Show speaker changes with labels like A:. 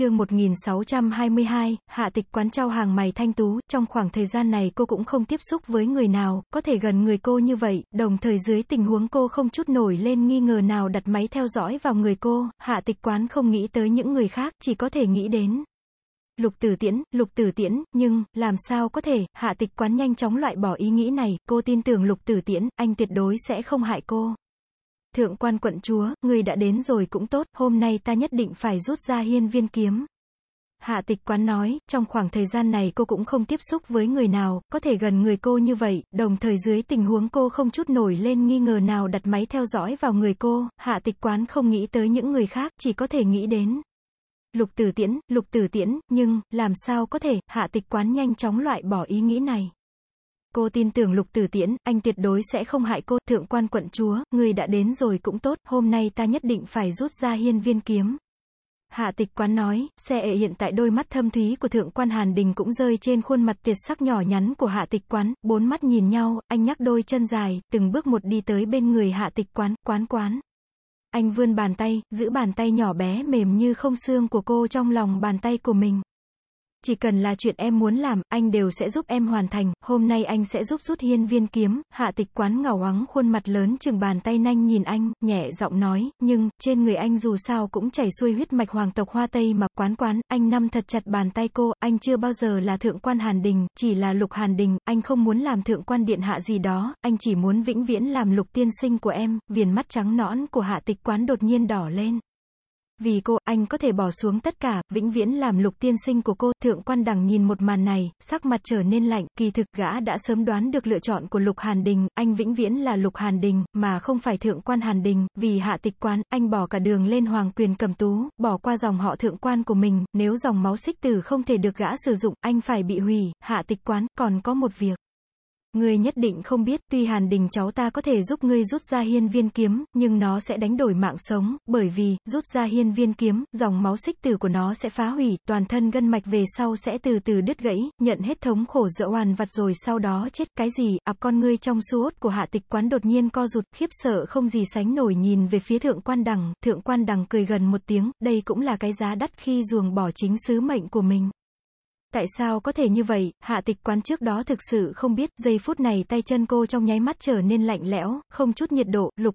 A: chương 1622, hạ tịch quán trao hàng mày thanh tú, trong khoảng thời gian này cô cũng không tiếp xúc với người nào, có thể gần người cô như vậy, đồng thời dưới tình huống cô không chút nổi lên nghi ngờ nào đặt máy theo dõi vào người cô, hạ tịch quán không nghĩ tới những người khác, chỉ có thể nghĩ đến. Lục tử tiễn, lục tử tiễn, nhưng, làm sao có thể, hạ tịch quán nhanh chóng loại bỏ ý nghĩ này, cô tin tưởng lục tử tiễn, anh tuyệt đối sẽ không hại cô. Thượng quan quận chúa, người đã đến rồi cũng tốt, hôm nay ta nhất định phải rút ra hiên viên kiếm. Hạ tịch quán nói, trong khoảng thời gian này cô cũng không tiếp xúc với người nào, có thể gần người cô như vậy, đồng thời dưới tình huống cô không chút nổi lên nghi ngờ nào đặt máy theo dõi vào người cô, hạ tịch quán không nghĩ tới những người khác, chỉ có thể nghĩ đến. Lục tử tiễn, lục tử tiễn, nhưng, làm sao có thể, hạ tịch quán nhanh chóng loại bỏ ý nghĩ này. Cô tin tưởng lục tử tiễn, anh tuyệt đối sẽ không hại cô, thượng quan quận chúa, người đã đến rồi cũng tốt, hôm nay ta nhất định phải rút ra hiên viên kiếm. Hạ tịch quán nói, xe ệ hiện tại đôi mắt thâm thúy của thượng quan Hàn Đình cũng rơi trên khuôn mặt tuyệt sắc nhỏ nhắn của hạ tịch quán, bốn mắt nhìn nhau, anh nhắc đôi chân dài, từng bước một đi tới bên người hạ tịch quán, quán quán. Anh vươn bàn tay, giữ bàn tay nhỏ bé mềm như không xương của cô trong lòng bàn tay của mình. Chỉ cần là chuyện em muốn làm, anh đều sẽ giúp em hoàn thành, hôm nay anh sẽ giúp rút hiên viên kiếm, hạ tịch quán ngào ắng khuôn mặt lớn chừng bàn tay nanh nhìn anh, nhẹ giọng nói, nhưng, trên người anh dù sao cũng chảy xuôi huyết mạch hoàng tộc hoa tây mà, quán quán, anh nắm thật chặt bàn tay cô, anh chưa bao giờ là thượng quan hàn đình, chỉ là lục hàn đình, anh không muốn làm thượng quan điện hạ gì đó, anh chỉ muốn vĩnh viễn làm lục tiên sinh của em, viền mắt trắng nõn của hạ tịch quán đột nhiên đỏ lên. Vì cô, anh có thể bỏ xuống tất cả, vĩnh viễn làm lục tiên sinh của cô. Thượng quan đằng nhìn một màn này, sắc mặt trở nên lạnh, kỳ thực gã đã sớm đoán được lựa chọn của lục hàn đình, anh vĩnh viễn là lục hàn đình, mà không phải thượng quan hàn đình, vì hạ tịch quán, anh bỏ cả đường lên hoàng quyền cầm tú, bỏ qua dòng họ thượng quan của mình, nếu dòng máu xích tử không thể được gã sử dụng, anh phải bị hủy, hạ tịch quán, còn có một việc. Ngươi nhất định không biết, tuy Hàn Đình cháu ta có thể giúp ngươi rút ra hiên viên kiếm, nhưng nó sẽ đánh đổi mạng sống, bởi vì, rút ra hiên viên kiếm, dòng máu xích tử của nó sẽ phá hủy, toàn thân gân mạch về sau sẽ từ từ đứt gãy, nhận hết thống khổ dỡ hoàn vặt rồi sau đó chết, cái gì, ập con ngươi trong suốt của hạ tịch quán đột nhiên co rụt, khiếp sợ không gì sánh nổi nhìn về phía thượng quan đằng, thượng quan đằng cười gần một tiếng, đây cũng là cái giá đắt khi ruồng bỏ chính sứ mệnh của mình. Tại sao có thể như vậy, hạ tịch quán trước đó thực sự không biết, giây phút này tay chân cô trong nháy mắt trở nên lạnh lẽo, không chút nhiệt độ, lục